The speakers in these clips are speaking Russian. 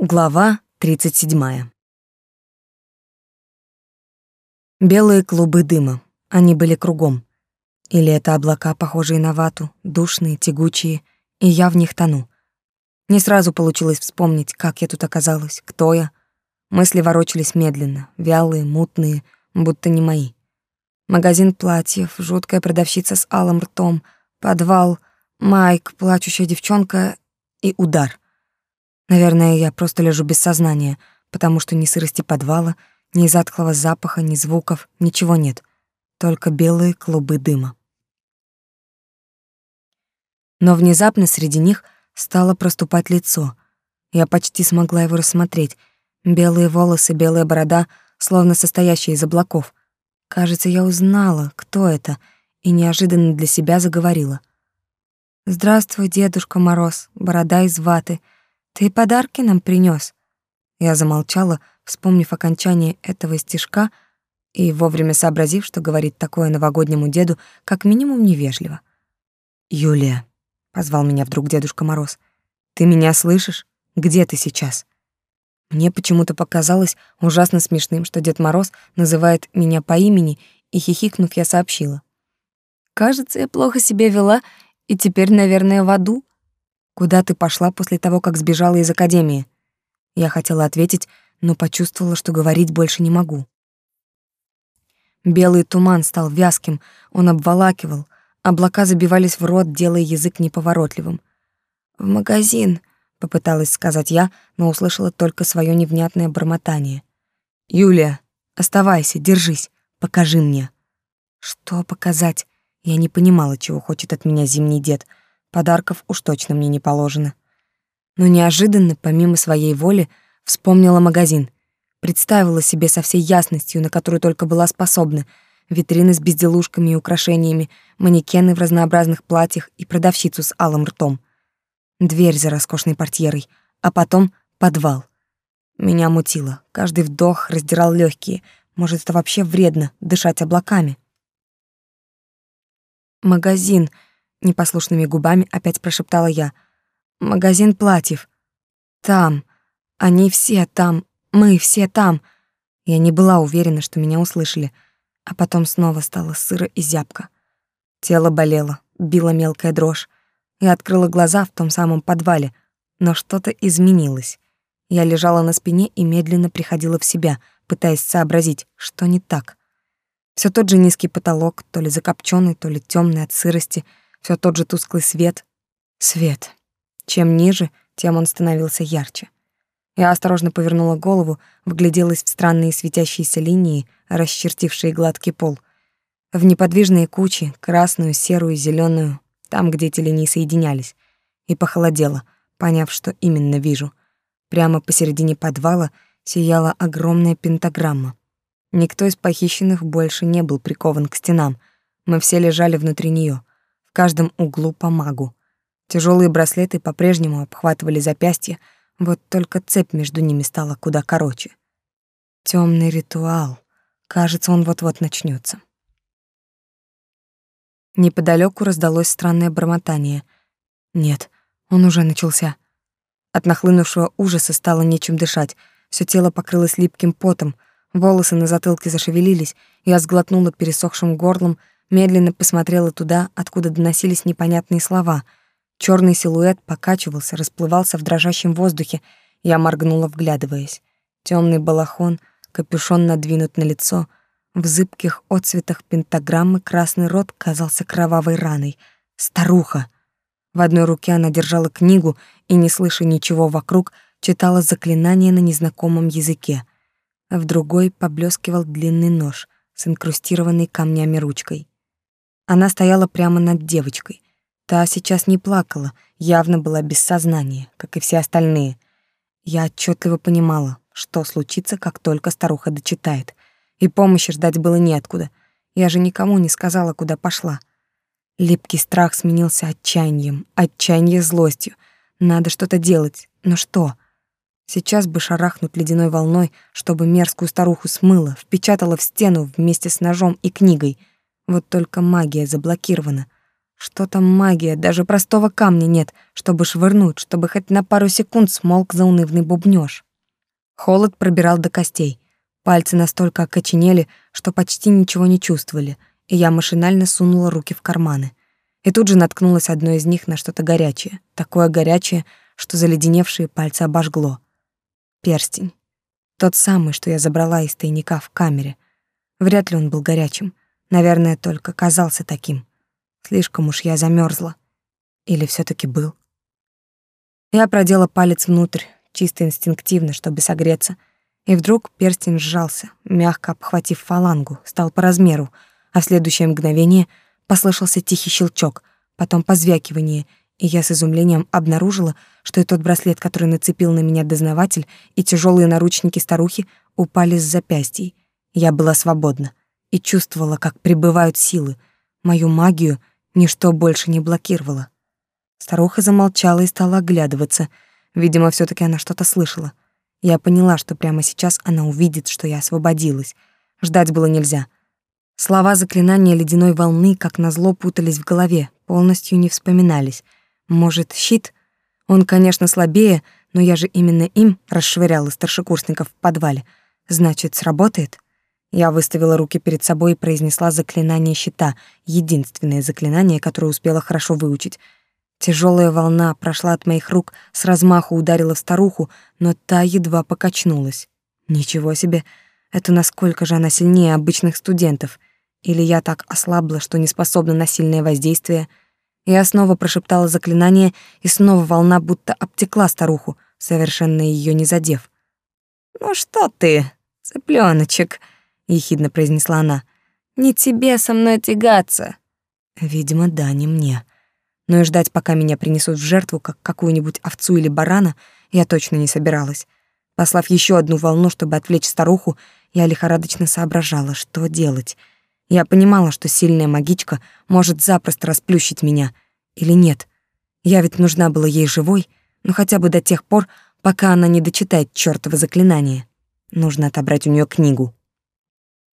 Глава 37. Белые клубы дыма. Они были кругом. Или это облака, похожие на вату, душные, тягучие, и я в них тону. Не сразу получилось вспомнить, как я тут оказалась, кто я. Мысли ворочались медленно, вялые, мутные, будто не мои. Магазин платьев, жуткая продавщица с алым ртом, подвал, Майк, плачущая девчонка и удар — Наверное, я просто лежу без сознания, потому что ни сырости подвала, ни затхлого запаха, ни звуков, ничего нет. Только белые клубы дыма. Но внезапно среди них стало проступать лицо. Я почти смогла его рассмотреть. Белые волосы, белая борода, словно состоящие из облаков. Кажется, я узнала, кто это, и неожиданно для себя заговорила. «Здравствуй, Дедушка Мороз, борода из ваты», ты подарки нам принес? Я замолчала, вспомнив окончание этого стишка и вовремя сообразив, что говорит такое новогоднему деду, как минимум невежливо. «Юлия», — позвал меня вдруг Дедушка Мороз, — «ты меня слышишь? Где ты сейчас?» Мне почему-то показалось ужасно смешным, что Дед Мороз называет меня по имени, и, хихикнув, я сообщила. «Кажется, я плохо себя вела, и теперь, наверное, в аду». Куда ты пошла после того, как сбежала из академии? Я хотела ответить, но почувствовала, что говорить больше не могу. Белый туман стал вязким, он обволакивал, облака забивались в рот, делая язык неповоротливым. «В магазин», — попыталась сказать я, но услышала только свое невнятное бормотание. «Юлия, оставайся, держись, покажи мне». Что показать? Я не понимала, чего хочет от меня зимний дед — Подарков уж точно мне не положено. Но неожиданно, помимо своей воли, вспомнила магазин. Представила себе со всей ясностью, на которую только была способна, витрины с безделушками и украшениями, манекены в разнообразных платьях и продавщицу с алым ртом. Дверь за роскошной портьерой, а потом подвал. Меня мутило. Каждый вдох раздирал легкие. Может, это вообще вредно — дышать облаками? Магазин — непослушными губами опять прошептала я. Магазин платьев. Там. Они все там. Мы все там. Я не была уверена, что меня услышали, а потом снова стало сыро и зябко. Тело болело, била мелкая дрожь. Я открыла глаза в том самом подвале, но что-то изменилось. Я лежала на спине и медленно приходила в себя, пытаясь сообразить, что не так. Все тот же низкий потолок, то ли закопченный, то ли темный от сырости — все тот же тусклый свет. Свет. Чем ниже, тем он становился ярче. Я осторожно повернула голову, вгляделась в странные светящиеся линии, расчертившие гладкий пол. В неподвижные кучи, красную, серую, зеленую, там, где эти линии соединялись. И похолодело, поняв, что именно вижу. Прямо посередине подвала сияла огромная пентаграмма. Никто из похищенных больше не был прикован к стенам. Мы все лежали внутри нее каждом углу по магу. Тяжелые браслеты по-прежнему обхватывали запястья, вот только цепь между ними стала куда короче. Темный ритуал. Кажется, он вот-вот начнется. Неподалеку раздалось странное бормотание. Нет, он уже начался. От нахлынувшего ужаса стало нечем дышать. Все тело покрылось липким потом, волосы на затылке зашевелились, я сглотнула пересохшим горлом, медленно посмотрела туда, откуда доносились непонятные слова. Черный силуэт покачивался, расплывался в дрожащем воздухе. Я моргнула, вглядываясь. Темный балахон, капюшон надвинут на лицо. В зыбких отцветах пентаграммы красный рот казался кровавой раной. Старуха! В одной руке она держала книгу и, не слыша ничего вокруг, читала заклинание на незнакомом языке. В другой поблескивал длинный нож с инкрустированной камнями ручкой. Она стояла прямо над девочкой. Та сейчас не плакала, явно была без сознания, как и все остальные. Я отчетливо понимала, что случится, как только старуха дочитает. И помощи ждать было неоткуда. Я же никому не сказала, куда пошла. Липкий страх сменился отчаянием, отчаяние злостью. Надо что-то делать, но что? Сейчас бы шарахнуть ледяной волной, чтобы мерзкую старуху смыло, впечатала в стену вместе с ножом и книгой — вот только магия заблокирована. Что там магия, даже простого камня нет, чтобы швырнуть, чтобы хоть на пару секунд смолк заунывный бубнёж. Холод пробирал до костей. Пальцы настолько окоченели, что почти ничего не чувствовали, и я машинально сунула руки в карманы. И тут же наткнулась одной из них на что-то горячее, такое горячее, что заледеневшие пальцы обожгло. Перстень. Тот самый, что я забрала из тайника в камере. Вряд ли он был горячим. Наверное, только казался таким. Слишком уж я замерзла. Или все таки был? Я продела палец внутрь, чисто инстинктивно, чтобы согреться, и вдруг перстень сжался, мягко обхватив фалангу, стал по размеру, а в следующее мгновение послышался тихий щелчок, потом позвякивание, и я с изумлением обнаружила, что и тот браслет, который нацепил на меня дознаватель, и тяжелые наручники старухи упали с запястьей. Я была свободна и чувствовала, как прибывают силы. Мою магию ничто больше не блокировало. Старуха замолчала и стала оглядываться. Видимо, все таки она что-то слышала. Я поняла, что прямо сейчас она увидит, что я освободилась. Ждать было нельзя. Слова заклинания ледяной волны, как назло, путались в голове, полностью не вспоминались. Может, щит? Он, конечно, слабее, но я же именно им расшвыряла старшекурсников в подвале. Значит, сработает? Я выставила руки перед собой и произнесла заклинание щита, единственное заклинание, которое успела хорошо выучить. Тяжелая волна прошла от моих рук, с размаху ударила в старуху, но та едва покачнулась. Ничего себе, это насколько же она сильнее обычных студентов. Или я так ослабла, что не способна на сильное воздействие. Я снова прошептала заклинание, и снова волна будто обтекла старуху, совершенно ее не задев. «Ну что ты, цыплёночек?» Ехидно произнесла она. Не тебе со мной тягаться. Видимо, да, не мне. Но и ждать, пока меня принесут в жертву, как какую-нибудь овцу или барана, я точно не собиралась. Послав еще одну волну, чтобы отвлечь старуху, я лихорадочно соображала, что делать. Я понимала, что сильная магичка может запросто расплющить меня. Или нет. Я ведь нужна была ей живой, но хотя бы до тех пор, пока она не дочитает чёртово заклинание. Нужно отобрать у нее книгу.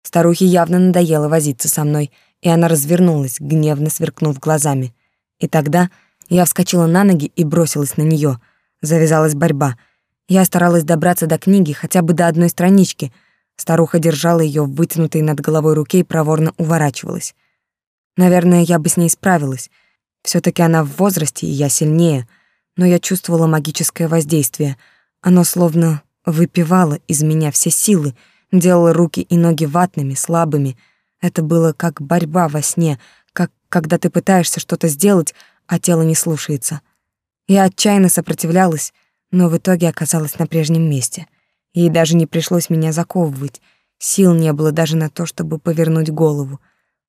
Старухе явно надоело возиться со мной, и она развернулась, гневно сверкнув глазами. И тогда я вскочила на ноги и бросилась на нее. Завязалась борьба. Я старалась добраться до книги хотя бы до одной странички. Старуха держала ее в вытянутой над головой руке и проворно уворачивалась. Наверное, я бы с ней справилась. все таки она в возрасте, и я сильнее. Но я чувствовала магическое воздействие. Оно словно выпивало из меня все силы — делала руки и ноги ватными, слабыми. Это было как борьба во сне, как когда ты пытаешься что-то сделать, а тело не слушается. Я отчаянно сопротивлялась, но в итоге оказалась на прежнем месте. Ей даже не пришлось меня заковывать. Сил не было даже на то, чтобы повернуть голову.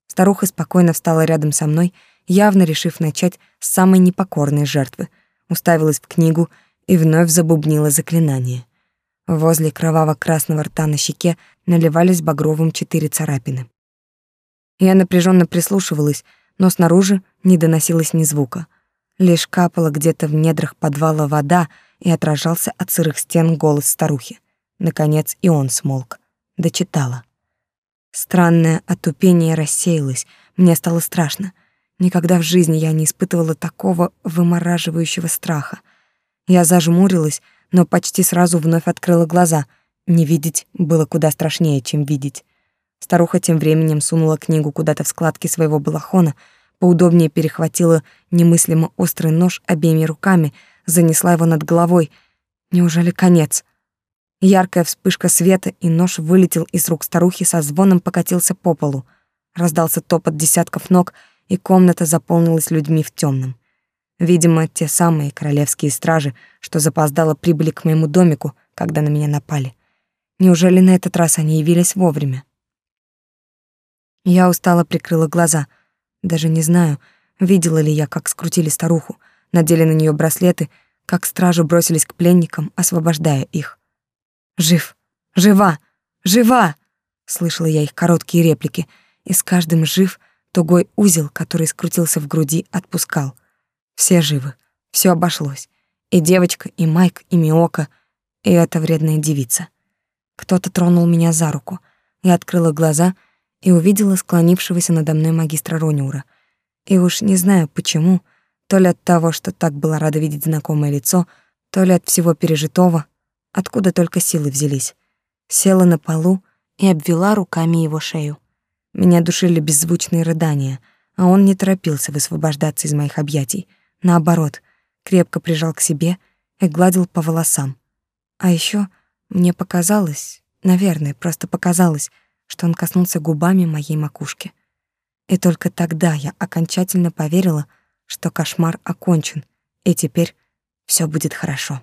Старуха спокойно встала рядом со мной, явно решив начать с самой непокорной жертвы. Уставилась в книгу и вновь забубнила заклинание. Возле кроваво-красного рта на щеке наливались багровым четыре царапины. Я напряженно прислушивалась, но снаружи не доносилось ни звука. Лишь капала где-то в недрах подвала вода и отражался от сырых стен голос старухи. Наконец и он смолк. Дочитала. Странное отупение рассеялось, мне стало страшно. Никогда в жизни я не испытывала такого вымораживающего страха. Я зажмурилась, но почти сразу вновь открыла глаза. Не видеть было куда страшнее, чем видеть. Старуха тем временем сунула книгу куда-то в складки своего балахона, поудобнее перехватила немыслимо острый нож обеими руками, занесла его над головой. Неужели конец? Яркая вспышка света, и нож вылетел из рук старухи, со звоном покатился по полу. Раздался топот десятков ног, и комната заполнилась людьми в темном. Видимо, те самые королевские стражи, что запоздало прибыли к моему домику, когда на меня напали. Неужели на этот раз они явились вовремя? Я устало прикрыла глаза. Даже не знаю, видела ли я, как скрутили старуху, надели на нее браслеты, как стражи бросились к пленникам, освобождая их. «Жив! Жива! Жива!» Слышала я их короткие реплики, и с каждым жив тугой узел, который скрутился в груди, отпускал — все живы, все обошлось. И девочка, и Майк, и Миока, и эта вредная девица. Кто-то тронул меня за руку. Я открыла глаза и увидела склонившегося надо мной магистра Рониура. И уж не знаю почему, то ли от того, что так была рада видеть знакомое лицо, то ли от всего пережитого, откуда только силы взялись. Села на полу и обвела руками его шею. Меня душили беззвучные рыдания, а он не торопился высвобождаться из моих объятий. Наоборот, крепко прижал к себе и гладил по волосам. А еще мне показалось, наверное, просто показалось, что он коснулся губами моей макушки. И только тогда я окончательно поверила, что кошмар окончен, и теперь все будет хорошо.